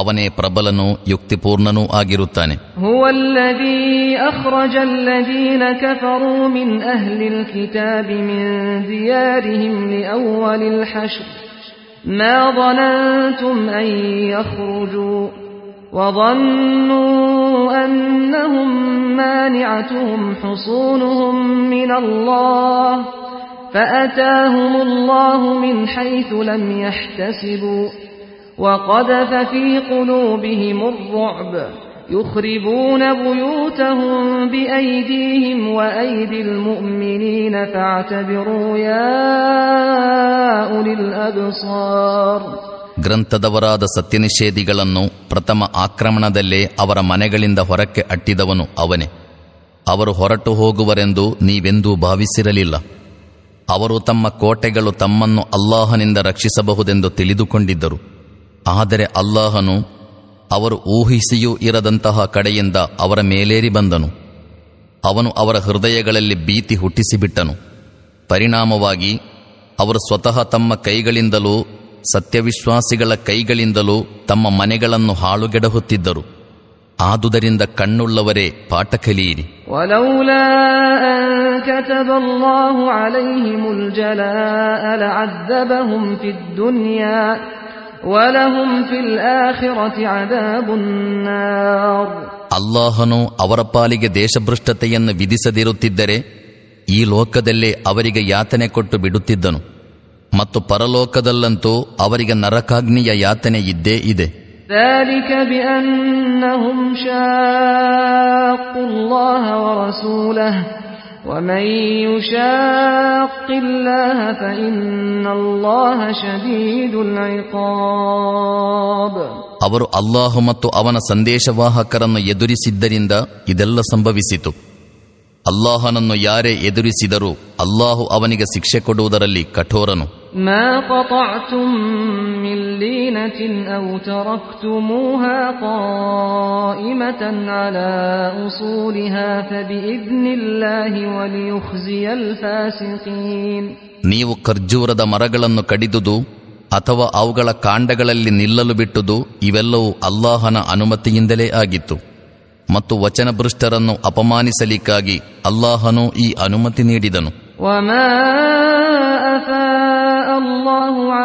ಅವನೇ ಪ್ರಬಲನೂ ಯುಕ್ತಿಪೂರ್ಣನೂ ಆಗಿರುತ್ತಾನೆ هو الذي أخرج الذين كفروا من أهل الكتاب من ديارهم لأول الحشر ما ظننتم أن يخرجوا وظنوا أنهم مانعتهم حصونهم من الله فأتاهم الله من حيث لم يحتسبوا وقذف في قلوبهم الرعب يخربون بيوتهم بأيديهم وأيدي المؤمنين فاعتبروا يا أولي الأبصار ಗ್ರಂಥದವರಾದ ಸತ್ಯನಿಷೇಧಿಗಳನ್ನು ಪ್ರಥಮ ಆಕ್ರಮಣದಲ್ಲೇ ಅವರ ಮನೆಗಳಿಂದ ಹೊರಕ್ಕೆ ಅಟ್ಟಿದವನು ಅವನೇ ಅವರು ಹೊರಟು ಹೋಗುವರೆಂದು ನೀವೆಂದೂ ಭಾವಿಸಿರಲಿಲ್ಲ ಅವರು ತಮ್ಮ ಕೋಟೆಗಳು ತಮ್ಮನ್ನು ಅಲ್ಲಾಹನಿಂದ ರಕ್ಷಿಸಬಹುದೆಂದು ತಿಳಿದುಕೊಂಡಿದ್ದರು ಆದರೆ ಅಲ್ಲಾಹನು ಅವರು ಊಹಿಸಿಯೂ ಇರದಂತಹ ಕಡೆಯಿಂದ ಅವರ ಮೇಲೇರಿ ಬಂದನು. ಅವನು ಅವರ ಹೃದಯಗಳಲ್ಲಿ ಭೀತಿ ಹುಟ್ಟಿಸಿಬಿಟ್ಟನು. ಪರಿಣಾಮವಾಗಿ ಅವರು ಸ್ವತಃ ತಮ್ಮ ಕೈಗಳಿಂದಲೂ ಸತ್ಯವಿಶ್ವಾಸಿಗಳ ಕೈಗಳಿಂದಲೂ ತಮ್ಮ ಮನೆಗಳನ್ನು ಹಾಳುಗೆಡಹುತ್ತಿದ್ದರು. ಆದುದರಿಂದ ಕಣ್ಣುಳ್ಳವರೇ ಪಾಠ ಕಲಿಯಿರಿ. ಕಲಿಯಿರಿ ಅಲ್ಲಾಹನು ಅವರ ಪಾಲಿಗೆ ದೇಶಭ್ರಷ್ಟತೆಯನ್ನು ವಿಧಿಸದಿರುತ್ತಿದ್ದರೆ ಈ ಲೋಕದಲ್ಲೇ ಅವರಿಗೆ ಯಾತನೆ ಕೊಟ್ಟು ಬಿಡುತ್ತಿದ್ದನು ಮತ್ತು ಪರಲೋಕದಲ್ಲಂತೂ ಅವರಿಗೆ ನರಕಾಗ್ನಿಯ ಯಾತನೆ ಇದ್ದೇ ಇದೆ ذلك ومن يشاق ಅವರು ಅಲ್ಲಾಹ ಮತ್ತು ಅವನ ಸಂದೇಶವಾಹಕರನ್ನು ಎದುರಿಸಿದ್ದರಿಂದ ಇದೆಲ್ಲ ಸಂಭವಿಸಿತು. ಅಲ್ಲಾಹನನ್ನು ಯಾರೇ ಎದುರಿಸಿದರೂ ಅಲ್ಲಾಹು ಅವನಿಗೆ ಶಿಕ್ಷೆ ಕೊಡುವುದರಲ್ಲಿ ಕಠೋರನು. ما قطعتم من لينة أو تركتموها قائمة على أصولها فبإذن الله وليخزي الفاسقين ನೀವು ಖರ್ಜೂರದ ಮರಗಳನ್ನು ಕಡಿದುದು ಅಥವಾ ಅವುಗಳ ಕಾಂಡಗಳಲ್ಲಿ ನಿಲ್ಲಲು ಬಿಟ್ಟುದು ಇವೆಲ್ಲವೂ ಅಲ್ಲಾಹನ ಅನುಮತಿಯಿಂದಲೇ ಆಗಿತ್ತು ಮತ್ತು ವಚನಭೃಷ್ಟರನ್ನು ಅಪಮಾನಿಸಲಿಕ್ಕಾಗಿ ಅಲ್ಲಾಹನು ಈ ಅನುಮತಿ ನೀಡಿದನು وما أفاء الله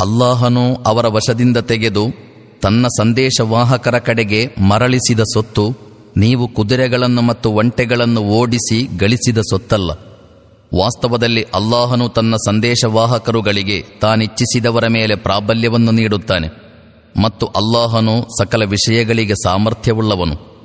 ಅಲ್ಲಾಹನು ಅವರ ವಶದಿಂದ ತೆಗೆದು ತನ್ನ ಸಂದೇಶವಾಹಕರ ಕಡೆಗೆ ಮರಳಿಸಿದ ಸೊತ್ತು ನೀವು ಕುದುರೆಗಳನ್ನು ಮತ್ತು ಒಂಟೆಗಳನ್ನು ಓಡಿಸಿ ಗಳಿಸಿದ ಸೊತ್ತಲ್ಲ. ವಾಸ್ತವದಲ್ಲಿ ಅಲ್ಲಾಹನು ತನ್ನ ಸಂದೇಶವಾಹಕರುಗಳಿಗೆ ತಾನಿಚ್ಛಿಸಿದವರ ಮೇಲೆ ಪ್ರಾಬಲ್ಯವನ್ನು ನೀಡುತ್ತಾನೆ ಮತ್ತು ಅಲ್ಲಾಹನು ಸಕಲ ವಿಷಯಗಳಿಗೆ ಸಾಮರ್ಥ್ಯವುಳ್ಳವನು.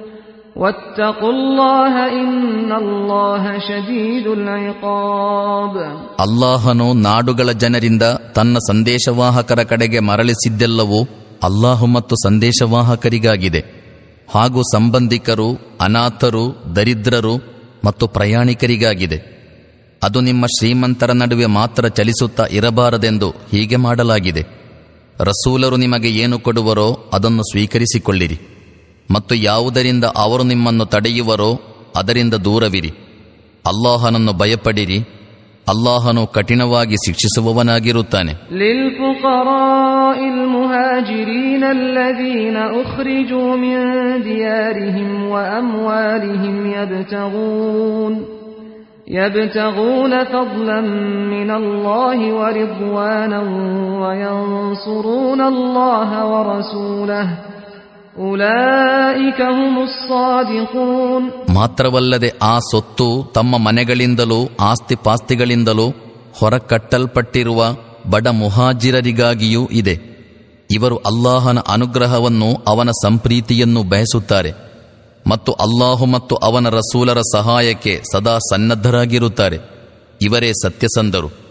ಅಲ್ಲಾಹನು ನಾಡುಗಳ ಜನರಿಂದ ತನ್ನ ಸಂದೇಶವಾಹಕರ ಕಡೆಗೆ ಮರಳಿಸಿದ್ದೆಲ್ಲವೂ ಅಲ್ಲಾಹು ಮತ್ತು ಸಂದೇಶವಾಹಕರಿಗಾಗಿದೆ. ಹಾಗೂ ಸಂಬಂಧಿಕರು, ಅನಾಥರು, ದರಿದ್ರರು ಮತ್ತು ಪ್ರಯಾಣಿಕರಿಗಾಗಿದೆ. ಅದು ನಿಮ್ಮ ಶ್ರೀಮಂತರ ನಡುವೆ ಮಾತ್ರ ಚಲಿಸುತ್ತಾ ಇರಬಾರದೆಂದು ಹೀಗೆ ಮಾಡಲಾಗಿದೆ. ರಸೂಲರು ನಿಮಗೆ ಏನು ಕೊಡುವರೋ ಅದನ್ನು ಸ್ವೀಕರಿಸಿಕೊಳ್ಳಿರಿ. ಮತ್ತು ಯಾವುದರಿಂದ ಅವರು ನಿಮ್ಮನ್ನು ತಡೆಯುವರೋ ಅದರಿಂದ ದೂರವಿರಿ ಅಲ್ಲಾಹನನ್ನು ಭಯಪಡಿರಿ ಅಲ್ಲಾಹನು ಕಠಿಣವಾಗಿ ಶಿಕ್ಷಿಸುವವನಾಗಿರುತ್ತಾನೆ للفقراء المهاجرين الذين أخرجوا من ديارهم وأموالهم يبتغون يبتغون فضلا من الله ورضوانا وينصرون الله ورسوله أولئك هم الصادقون ಮಾತ್ರವಲ್ಲದೆ ಆ ಸೊತ್ತು ತಮ್ಮ ಮನೆಗಳಿಂದಲೂ, ಆಸ್ತಿಪಾಸ್ತಿಗಳಿಂದಲೂ ಹೊರಕಟ್ಟಲ್ಪಟ್ಟಿರುವ ಬಡ ಮುಹಾಜಿರರಿಗಾಗಿಯೂ ಇದೆ. ಇವರು ಅಲ್ಲಾಹನ ಅನುಗ್ರಹವನ್ನು ಅವನ ಸಂಪ್ರೀತಿಯನ್ನು ಬಯಸುತ್ತಾರೆ ಮತ್ತು ಅಲ್ಲಾಹು ಮತ್ತು ಅವನ ರಸೂಲರ ಸಹಾಯಕ್ಕೆ ಸದಾ ಸನ್ನದ್ಧರಾಗಿರುತ್ತಾರೆ. ಇವರೇ ಸತ್ಯಸಂಧರು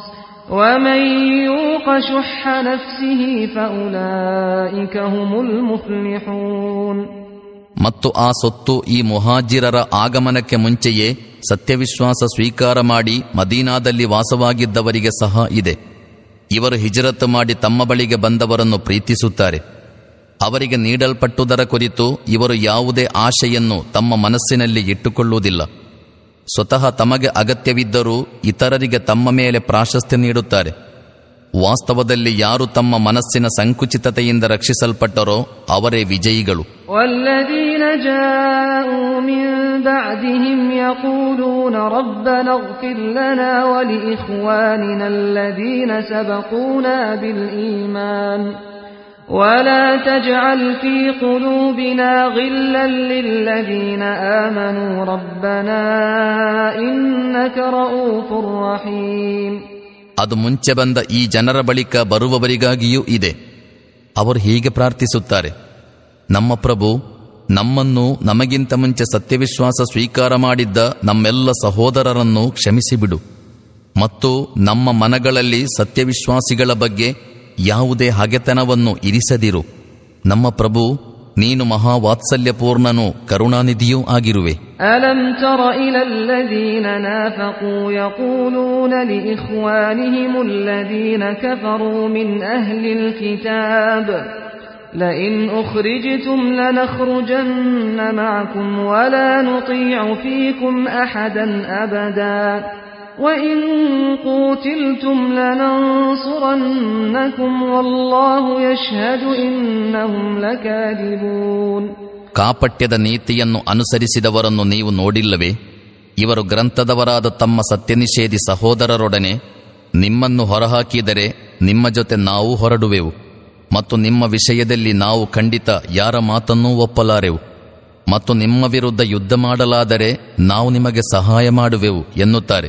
ومن يوق شح نفسه فأولئك هم المفلحون ಮತ್ತು ಆ ಸೊತ್ತು ಈ ಮುಹಾಜಿರರ ಆಗಮನಕ್ಕೆ ಮುಂಚೆಯೇ ಸತ್ಯವಿಶ್ವಾಸ ಸ್ವೀಕಾರ ಮಾಡಿ ಮದೀನಾದಲ್ಲಿ ವಾಸವಾಗಿದ್ದವರಿಗೆ ಸಹ ಇದೆ ಇವರು ಹಿಜರತ್ ಮಾಡಿ ತಮ್ಮ ಬಳಿಗೆ ಬಂದವರನ್ನು ಪ್ರೀತಿಸುತ್ತಾರೆ ಅವರಿಗೆ ನೀಡಲ್ಪಟ್ಟುದರ ಕುರಿತು ಇವರು ಯಾವುದೇ ಆಶೆಯನ್ನು ತಮ್ಮ ಮನಸ್ಸಿನಲ್ಲಿ ಇಟ್ಟುಕೊಳ್ಳುವುದಿಲ್ಲ ಸ್ವತಃ ತಮಗೆ ಅಗತ್ಯವಿದ್ದರೂ ಇತರರಿಗೆ ತಮ್ಮ ಮೇಲೆ ಪ್ರಾಶಸ್ತ್ಯ ನೀಡುತ್ತಾರೆ. ವಾಸ್ತವದಲ್ಲಿ ಯಾರು ತಮ್ಮ ಮನಸ್ಸಿನ ಸಂಕುಚಿತತೆಯಿಂದ ರಕ್ಷಿಸಲ್ಪಟ್ಟರೋ ಅವರೇ ವಿಜಯಿಗಳು. ಒಲ್ಲದೀನ ولا تجعل في قلوبنا غلا للذين آمنوا ربنا إنك رؤوف رحيم ಅದು ಮುಂಚೆ ಬಂದ ಈ ಜನರ ಬಳಿಕ ಬರುವವರಿಗಾಗಿಯೂ ಇದೆ ಅವರು ಹೀಗೆ ಪ್ರಾರ್ಥಿಸುತ್ತಾರೆ ನಮ್ಮ ಪ್ರಭು ನಮ್ಮನ್ನು ನಮಗಿಂತ ಮುಂಚೆ ಸತ್ಯವಿಶ್ವಾಸ ಸ್ವೀಕಾರ ಮಾಡಿದ್ದ ನಮ್ಮೆಲ್ಲ ಸಹೋದರರನ್ನು ಕ್ಷಮಿಸಿಬಿಡು ಮತ್ತು ನಮ್ಮ ಮನಗಳಲ್ಲಿ ಸತ್ಯವಿಶ್ವಾಸಿಗಳ ಬಗ್ಗೆ ಯಾವುದೇ ಹಗೆತನವನ್ನು ಇರಿಸದಿರು ನಮ್ಮ ಪ್ರಭು ನೀನು ಮಹಾವಾತ್ಸಲ್ಯಪೂರ್ಣನೂ ಕರುಣಾನಿಧಿಯೂ ಆಗಿರುವೆ ألم تر إلى الذين نافقوا يقولون لإخوانهم الذين كفروا من أهل الكتاب لئن أخرجتم لنخرجن معكم ولا نطيع فيكم أحدا أبدا وإن قوتلتم لننصرنكم والله يشهد إنهم لكاذبون ಕಾಪಟ್ಯದ ನೀತಿಯನ್ನು ಅನುಸರಿಸಿದವರನ್ನು ನೀವು ನೋಡಿಲ್ಲವೇ ಇವರು ಗ್ರಂಥದವರಾದ ತಮ್ಮ ಸತ್ಯನಿಷೇಧಿ ಸಹೋದರರೊಡನೆ ನಿಮ್ಮನ್ನು ಹೊರಹಾಕಿದರೆ ನಿಮ್ಮ ಜೊತೆ ನಾವು ಹೊರಡುವೆವು ಮತ್ತು ನಿಮ್ಮ ವಿಷಯದಲ್ಲಿ ನಾವು ಖಂಡಿತ ಯಾರ ಮಾತನ್ನೂ ಒಪ್ಪಲಾರೆವು ಮತ್ತು ನಿಮ್ಮ ವಿರುದ್ಧ ಯುದ್ಧ ಮಾಡಲಾದರೆ ನಾವು ನಿಮಗೆ ಸಹಾಯ ಮಾಡುವೆವು ಎನ್ನುತ್ತಾರೆ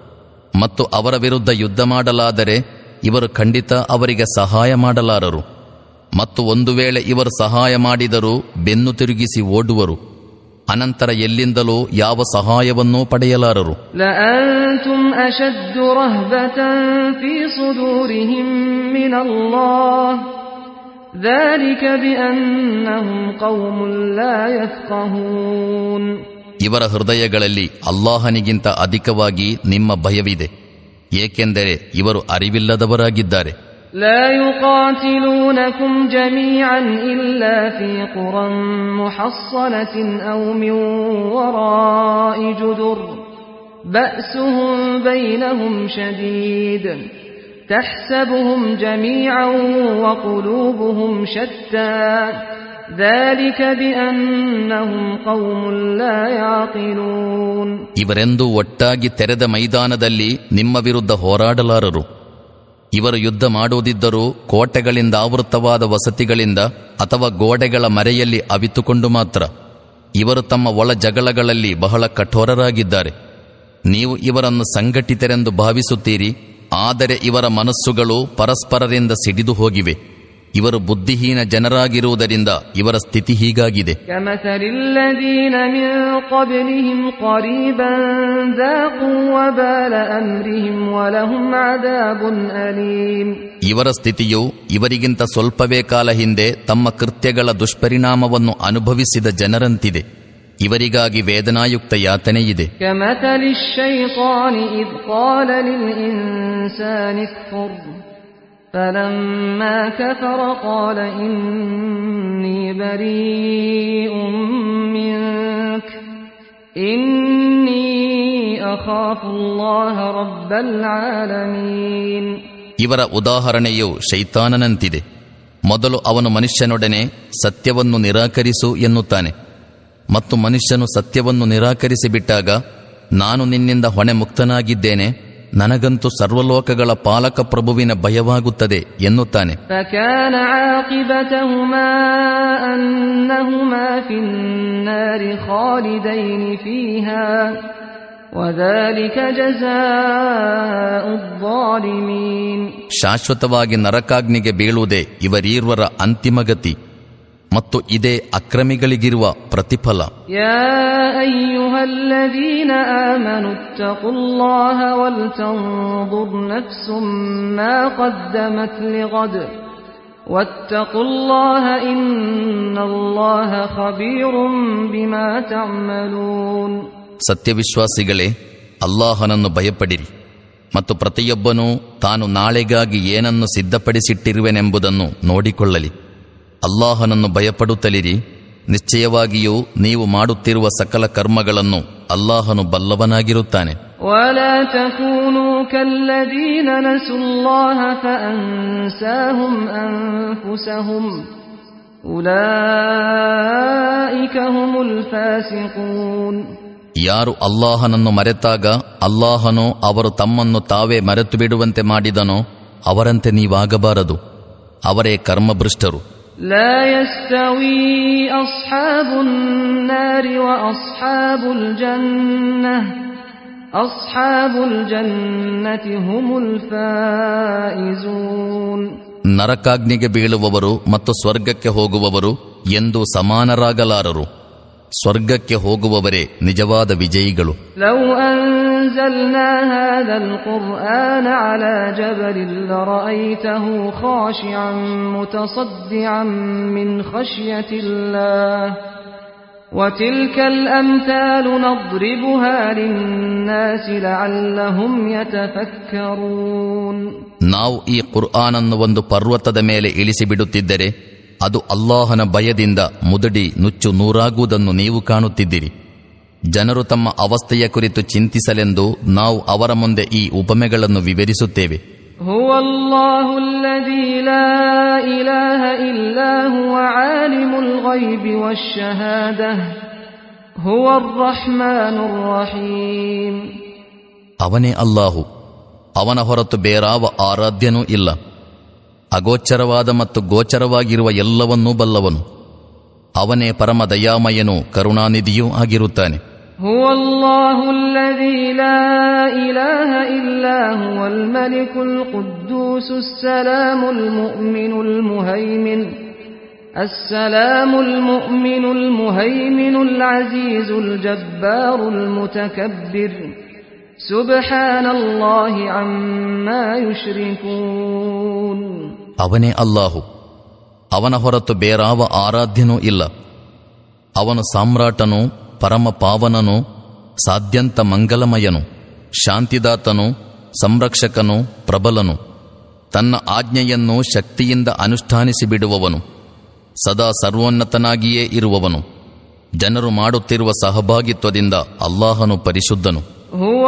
ಮತ್ತು ಅವರ ವಿರುದ್ಧ ಯುದ್ಧ ಮಾಡಲಾದರೆ ಇವರು ಖಂಡಿತ ಅವರಿಗೆ ಸಹಾಯ ಮಾಡಲಾರರು ಮತ್ತು ಒಂದು ವೇಳೆ ಇವರು ಸಹಾಯ ಮಾಡಿದರೂ ಬೆನ್ನು ತಿರುಗಿಸಿ ಓಡುವರು ಅನಂತರ ಎಲ್ಲಿಂದಲೂ ಯಾವ ಸಹಾಯವನ್ನೂ ಪಡೆಯಲಾರರು لأنتم أشد رهبة في صدورهم من الله ذلك بأنهم قوم لا يفقهون ಇವರ ಹೃದಯಗಳಲ್ಲಿ ಅಲ್ಲಾಹನಿಗಿಂತ ಅಧಿಕವಾಗಿ ನಿಮ್ಮ ಭಯವಿದೆ ಏಕೆಂದರೆ ಇವರು ಅರಿವಿಲ್ಲದವರಾಗಿದ್ದಾರೆ لا يقاتلونكم جميعا إلا في قرى محصنة أو من وراء جدر بأسهم بينهم شديد تحسبهم جميعا وقلوبهم شتى ಇವರೆಂದು ಒಟ್ಟಾಗಿ ತೆರೆದ ಮೈದಾನದಲ್ಲಿ ನಿಮ್ಮ ವಿರುದ್ಧ ಹೋರಾಡಲಾರರು. ಇವರು ಯುದ್ಧ ಮಾಡುವುದಿದ್ದರೂ ಕೋಟೆಗಳಿಂದ ಆವೃತವಾದ ವಸತಿಗಳಿಂದ ಅಥವಾ ಗೋಡೆಗಳ ಮರೆಯಲ್ಲಿ ಅವಿತುಕೊಂಡು ಮಾತ್ರ. ಇವರು ತಮ್ಮ ಒಳ ಜಗಳಗಳಲ್ಲಿ ಬಹಳ ಕಠೋರರಾಗಿದ್ದಾರೆ. ನೀವು ಇವರನ್ನು ಸಂಘಟಿತರೆಂದು ಭಾವಿಸುತ್ತೀರಿ, ಆದರೆ ಇವರ ಮನಸ್ಸುಗಳು ಪರಸ್ಪರರಿಂದ ಸಿಡಿದು ಹೋಗಿವೆ. ಇವರು ಬುದ್ಧಿಹೀನ ಜನರಾಗಿರುವುದರಿಂದ ಇವರ ಸ್ಥಿತಿ ಹೀಗಾಗಿದೆ. ಇವರ ಸ್ಥಿತಿಯು ಇವರಿಗಿಂತ ಸ್ವಲ್ಪವೇ ಕಾಲ ಹಿಂದೆ ತಮ್ಮ ಕೃತ್ಯಗಳ ದುಷ್ಪರಿಣಾಮವನ್ನು ಅನುಭವಿಸಿದ ಜನರಂತಿದೆ. ಇವರಿಗಾಗಿ ವೇದನಾಯುಕ್ತ ಯಾತನೆಯಿದೆ ಇದೆ. فلما كفر قال إني بريء منك إني أخاف الله رب العالمين ಇವರ ಉದಾಹರಣೆಯು ಶೈತಾನನಂತಿದೆ ಮೊದಲು ಅವನು ಮನುಷ್ಯನೊಡನೆ ಸತ್ಯವನ್ನು ನಿರಾಕರಿಸು ಎನ್ನುತ್ತಾನೆ ಮತ್ತು ಮನುಷ್ಯನು ಸತ್ಯವನ್ನು ನಿರಾಕರಿಸಿ ಬಿಟ್ಟಾಗ ನಾನು ನಿನ್ನಿಂದ ಹೊಣೆ ಮುಕ್ತನಾಗಿದ್ದೇನೆ ನನಗಂತೂ ಸರ್ವಲೋಕಗಳ ಪಾಲಕ ಪ್ರಭುವಿನ ಭಯವಾಗುತ್ತದೆ ಎನ್ನುತ್ತಾನೆ. ಶಾಶ್ವತವಾಗಿ ನರಕಾಗ್ನಿಗೆ ಬೀಳುವುದೇ ಇವರೀರ್ವರ ಅಂತಿಮ ಗತಿ. ಮತ್ತು ಇದೇ ಅಕ್ರಮಿಗಳಿಗಿರುವ ಪ್ರತಿಫಲ. ಸತ್ಯವಿಶ್ವಾಸಿಗಳೇ ಅಲ್ಲಾಹನನ್ನು ಭಯಪಡಿರಿ. ಮತ್ತು ಪ್ರತಿಯೊಬ್ಬನೂ ತಾನು ನಾಳೆಗಾಗಿ ಏನನ್ನು ಸಿದ್ಧಪಡಿಸಿಟ್ಟಿರುವೆನೆಂಬುದನ್ನು ನೋಡಿಕೊಳ್ಳಲಿ. ಅಲ್ಲಾಹನನ್ನು ಭಯಪಡುತ್ತಲಿರಿ. ನಿಶ್ಚಯವಾಗಿಯೂ ನೀವು ಮಾಡುತ್ತಿರುವ ಸಕಲ ಕರ್ಮಗಳನ್ನು ಅಲ್ಲಾಹನು ಬಲ್ಲವನಾಗಿರುತ್ತಾನೆ. ಯಾರು ಅಲ್ಲಾಹನನ್ನು ಮರೆತಾಗ ಅಲ್ಲಾಹನು ಅವರು ತಮ್ಮನ್ನು ತಾವೇ ಮರೆತು ಬಿಡುವಂತೆ ಮಾಡಿದನೋ ಅವರಂತೆ ನೀವಾಗಬಾರದು. ಅವರೇ ಕರ್ಮಭೃಷ್ಟರು لا يستوي أصحاب النار وأصحاب الجنة أصحاب الجنة هم الفائزون ನರಕಾಗ್ನಿಗೆ ಬೀಳುವವರು ಮತ್ತು ಸ್ವರ್ಗಕ್ಕೆ ಹೋಗುವವರು ಎಂದು ಸಮಾನರಾಗಲಾರರು ಸ್ವರ್ಗಕ್ಕೆ ಹೋಗುವವರೇ ನಿಜವಾದ ವಿಜಯಿಗಳು لو أنزلنا هذا القرآن على جبل لرأيته خاشعا متصدعا من خشية الله وتلك الأمثال نضربها للناس لعلهم يتفكرون ನಾವು ಈ ಕುರ್ಆನನ್ನು ಒಂದು ಪರ್ವತದ ಮೇಲೆ ಇಳಿಸಿಬಿಡುತ್ತಿದ್ದರೆ ಅದು ಅಲ್ಲಾಹನ ಭಯದಿಂದ ಮುದಡಿ ನುಚ್ಚು ನೂರಾಗುವುದನ್ನು ನೀವು ಕಾಣುತ್ತಿದ್ದಿರಿ ಜನರು ತಮ್ಮ ಅವಸ್ಥೆಯ ಕುರಿತು ಚಿಂತಿಸಲೆಂದು ನಾವು ಅವರ ಮುಂದೆ ಈ ಉಪಮೆಗಳನ್ನು ವಿವರಿಸುತ್ತೇವೆ. ಅವನೇ ಅಲ್ಲಾಹು ಅವನ ಹೊರತು ಬೇರಾವ ಆರಾಧ್ಯನೂ ಇಲ್ಲ. ಅಗೋಚರವಾದ ಮತ್ತು ಗೋಚರವಾಗಿರುವ ಎಲ್ಲವನ್ನೂ ಬಲ್ಲವನು. ಅವನೇ ಪರಮ ದಯಾಮಯನೂ ಕರುಣಾನಿಧಿಯೂ ಆಗಿರುತ್ತಾನೆ. هو الله الذي لا إله إلا هو الملك القدوس السلام المؤمن المهيمن السلام المؤمن المهيمن العزيز الجبار المتكبر سبحان الله عما يشركون ಅವನೇ ಅಲ್ಲಾಹು ಅವನ ಹೊರತು ಬೇರಾವ ಆರಾಧ್ಯನೂ ಇಲ್ಲ ಅವನು ಸಾಮ್ರಾಟನು ಪರಮ ಪಾವನನು, ಸಾಧ್ಯಂತ ಮಂಗಲಮಯನು, ಶಾಂತಿದಾತನು, ಸಂರಕ್ಷಕನು, ಪ್ರಬಲನು. ತನ್ನ ಆಜ್ಞೆಯನ್ನು ಶಕ್ತಿಯಿಂದ ಅನುಷ್ಠಾನಿಸಿ ಬಿಡುವವನು. ಸದಾ ಸರ್ವೋನ್ನತನಾಗಿಯೇ ಇರುವವನು. ಜನರು ಮಾಡುತ್ತಿರುವ ಸಹಭಾಗಿತ್ವದಿಂದ ಅಲ್ಲಾಹನು ಪರಿಶುದ್ಧನು. هو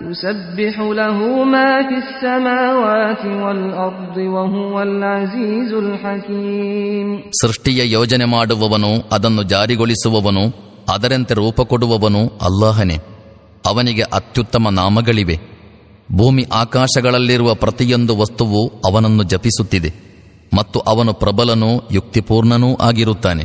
الله الخالق البارئ المصور له الأسماء الحسنى يسبح له ما في السماوات والأرض وهو العزيز الحكيم ಸೃಷ್ಟಿಯ ಯೋಜನೆ ಮಾಡುವವನು ಅದನ್ನು ಜಾರಿಗೊಳಿಸುವವನು ಅದರಂತೆ ರೂಪ ಕೊಡುವವನು ಅಲ್ಲಾಹನೇ ಅವನಿಗೆ ಅತ್ಯುತ್ತಮ ನಾಮಗಳಿವೆ ಭೂಮಿ ಆಕಾಶಗಳಲ್ಲಿರುವ ಪ್ರತಿಯೊಂದು ವಸ್ತುವು ಅವನನ್ನು ಜಪಿಸುತ್ತಿದೆ ಮತ್ತು ಅವನು ಪ್ರಬಲನೂ ಯುಕ್ತಿಪೂರ್ಣನೂ ಆಗಿರುತ್ತಾನೆ